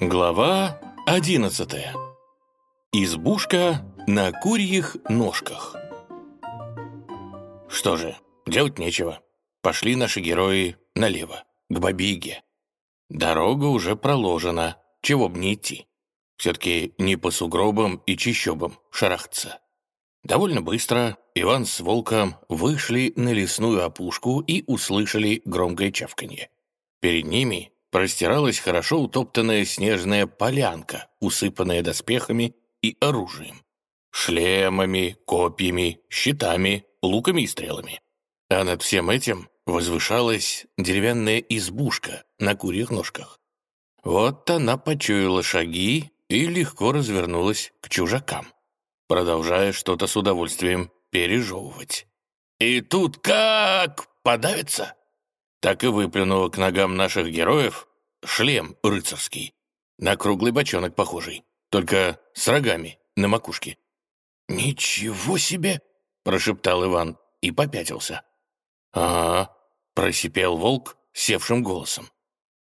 Глава одиннадцатая. Избушка на курьих ножках. Что же, делать нечего. Пошли наши герои налево, к Бабиге. Дорога уже проложена, чего б не идти. Все-таки не по сугробам и чищобам шарахаться. Довольно быстро Иван с Волком вышли на лесную опушку и услышали громкое чавканье. Перед ними простиралась хорошо утоптанная снежная полянка, усыпанная доспехами и оружием. Шлемами, копьями, щитами, луками и стрелами. А над всем этим возвышалась деревянная избушка на курьих ножках. Вот она почуяла шаги и легко развернулась к чужакам, продолжая что-то с удовольствием пережевывать. И тут как подавится, так и выплюнула к ногам наших героев шлем рыцарский, на круглый бочонок похожий, только с рогами на макушке. «Ничего себе!» — прошептал Иван и попятился. «Ага», — просипел волк севшим голосом.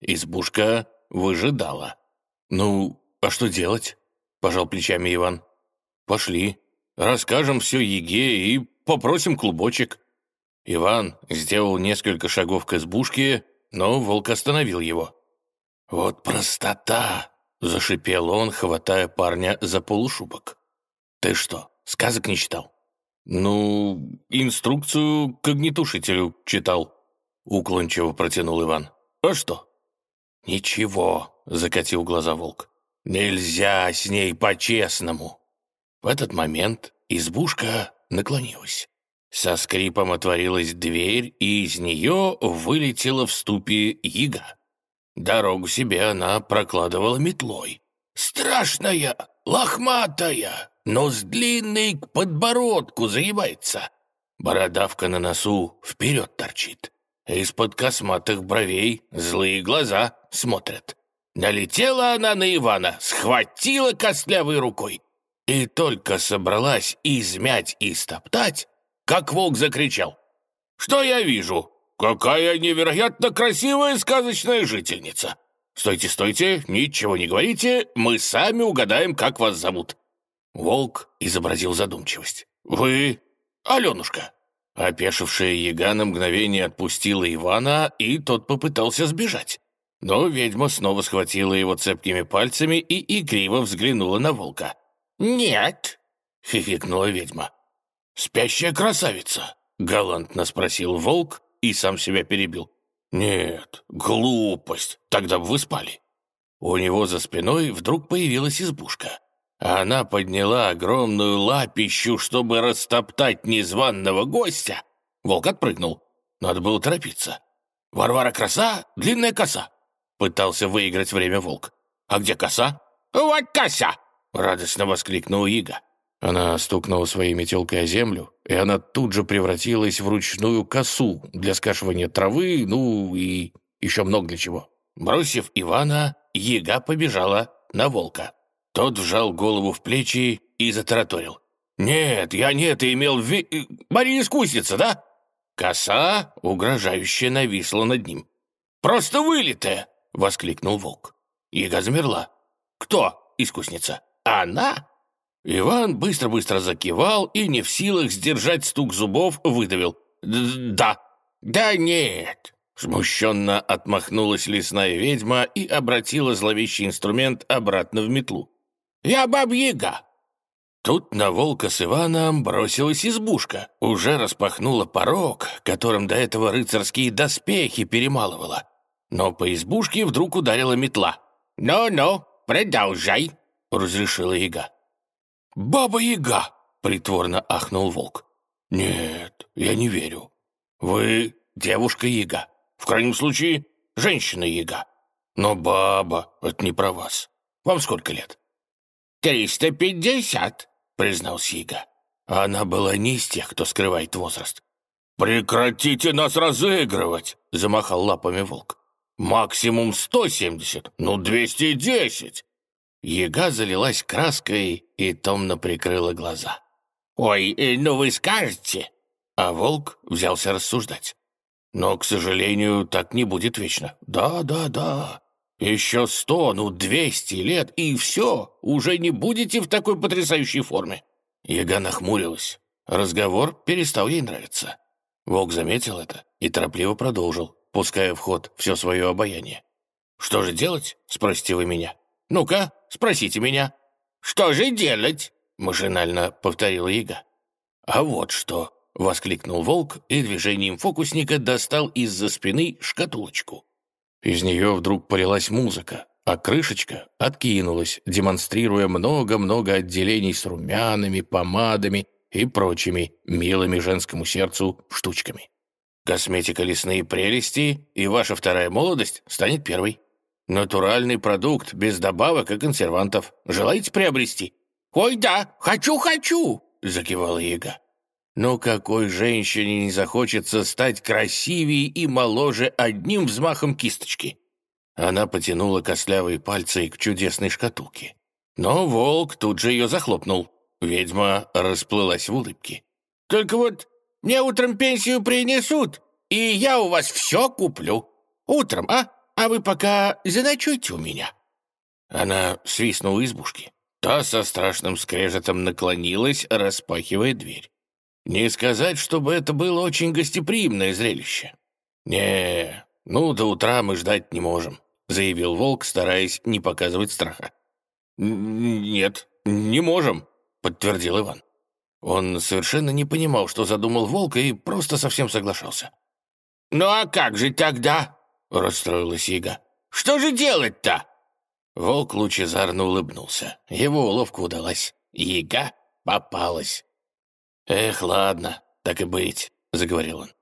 Избушка выжидала. «Ну, а что делать?» — пожал плечами Иван. «Пошли, расскажем все Еге и попросим клубочек». Иван сделал несколько шагов к избушке, но волк остановил его. «Вот простота!» — зашипел он, хватая парня за полушубок. «Ты что, сказок не читал?» «Ну, инструкцию к огнетушителю читал», — уклончиво протянул Иван. «А что?» «Ничего», — закатил глаза волк. «Нельзя с ней по-честному». В этот момент избушка наклонилась. Со скрипом отворилась дверь, и из нее вылетела в ступе яга. Дорогу себе она прокладывала метлой. «Страшная, лохматая, нос длинный к подбородку заебается. Бородавка на носу вперед торчит. Из-под косматых бровей злые глаза смотрят. Налетела она на Ивана, схватила костлявой рукой. И только собралась измять и стоптать, как волк закричал. «Что я вижу? Какая невероятно красивая сказочная жительница! Стойте, стойте, ничего не говорите, мы сами угадаем, как вас зовут». Волк изобразил задумчивость. «Вы Аленушка?» Опешившая яга на мгновение отпустила Ивана, и тот попытался сбежать. Но ведьма снова схватила его цепкими пальцами и игриво взглянула на волка. «Нет», — хихикнула ведьма. «Спящая красавица?» — галантно спросил волк и сам себя перебил. «Нет, глупость, тогда бы вы спали». У него за спиной вдруг появилась избушка. Она подняла огромную лапищу, чтобы растоптать незваного гостя. Волк отпрыгнул. Надо было торопиться. «Варвара краса, длинная коса!» Пытался выиграть время волк. «А где коса?» «Вот коса!» Радостно воскликнул Ига. Она стукнула своей метелкой о землю, и она тут же превратилась в ручную косу для скашивания травы, ну и еще много для чего. Бросив Ивана, яга побежала на волка. Тот вжал голову в плечи и затараторил. «Нет, я не это имел в ви... Э, Мария искусница, да?» Коса угрожающе нависла над ним. «Просто вылитая!» — воскликнул волк. Яга замерла. «Кто искусница? Она?» Иван быстро-быстро закивал и, не в силах сдержать стук зубов, выдавил. «Да». «Да нет». Смущенно отмахнулась лесная ведьма и обратила зловещий инструмент обратно в метлу. «Я бабьяга». Тут на волка с Иваном бросилась избушка, уже распахнула порог, которым до этого рыцарские доспехи перемалывала. Но по избушке вдруг ударила метла. «Ну-ну, продолжай», — разрешила яга. «Баба-яга!» — притворно ахнул волк. «Нет, я не верю. Вы девушка-яга. В крайнем случае, женщина-яга. Но баба — это не про вас. Вам сколько лет?» «Триста пятьдесят», — признался яга. Она была не из тех, кто скрывает возраст. «Прекратите нас разыгрывать!» — замахал лапами волк. «Максимум сто семьдесят, ну двести десять!» Яга залилась краской и томно прикрыла глаза. «Ой, э, ну вы скажете!» А волк взялся рассуждать. «Но, к сожалению, так не будет вечно. Да, да, да. Еще сто, ну двести лет, и все, уже не будете в такой потрясающей форме». Яга нахмурилась. Разговор перестал ей нравиться. Волк заметил это и торопливо продолжил, пуская в ход все свое обаяние. «Что же делать?» — спросите вы меня. «Ну-ка, спросите меня». «Что же делать?» — машинально повторила яга. «А вот что!» — воскликнул волк и движением фокусника достал из-за спины шкатулочку. Из нее вдруг полилась музыка, а крышечка откинулась, демонстрируя много-много отделений с румянами, помадами и прочими милыми женскому сердцу штучками. Косметика «Лесные прелести» и ваша вторая молодость станет первой. Натуральный продукт, без добавок и консервантов. Желаете приобрести? «Ой, да, хочу-хочу!» — закивала яга. Но какой женщине не захочется стать красивее и моложе одним взмахом кисточки? Она потянула костлявые пальцы к чудесной шкатулке. Но волк тут же ее захлопнул. Ведьма расплылась в улыбке. «Только вот мне утром пенсию принесут, и я у вас все куплю. Утром, а? А вы пока заночуйте у меня». Она свистнула избушки. Та со страшным скрежетом наклонилась, распахивая дверь. Не сказать, чтобы это было очень гостеприимное зрелище. «Не, ну, до утра мы ждать не можем», — заявил волк, стараясь не показывать страха. «Нет, не можем», — подтвердил Иван. Он совершенно не понимал, что задумал волк, и просто совсем соглашался. «Ну а как же тогда?» — расстроилась Ига. «Что же делать-то?» Волк лучезарно улыбнулся. Его уловка удалась. Яга попалась. «Эх, ладно, так и быть», — заговорил он.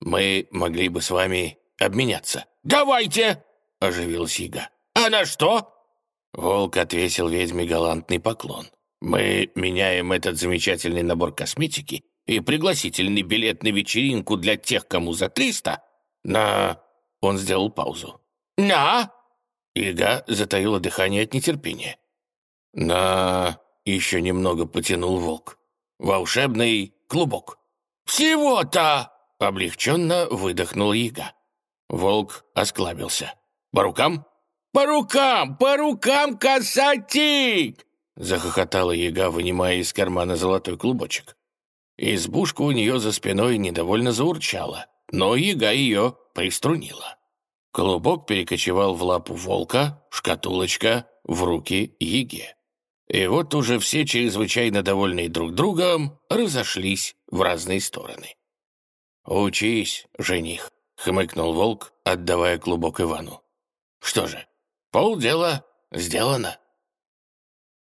«Мы могли бы с вами обменяться». «Давайте!» — оживилась Яга. «А на что?» Волк отвесил ведьме галантный поклон. «Мы меняем этот замечательный набор косметики и пригласительный билет на вечеринку для тех, кому за триста, на...» Он сделал паузу. «На?» Ига затаила дыхание от нетерпения. «На...» — еще немного потянул волк. «Волшебный клубок». «Всего-то!» — облегченно выдохнул Ига. Волк осклабился. «По рукам?» «По рукам! По рукам, касатик!» Захохотала яга, вынимая из кармана золотой клубочек. Избушка у нее за спиной недовольно заурчала, но яга ее приструнила. Клубок перекочевал в лапу волка, шкатулочка в руки Еге. И вот уже все, чрезвычайно довольные друг другом, разошлись в разные стороны. «Учись, жених», — хмыкнул волк, отдавая клубок Ивану. «Что же, полдела сделано».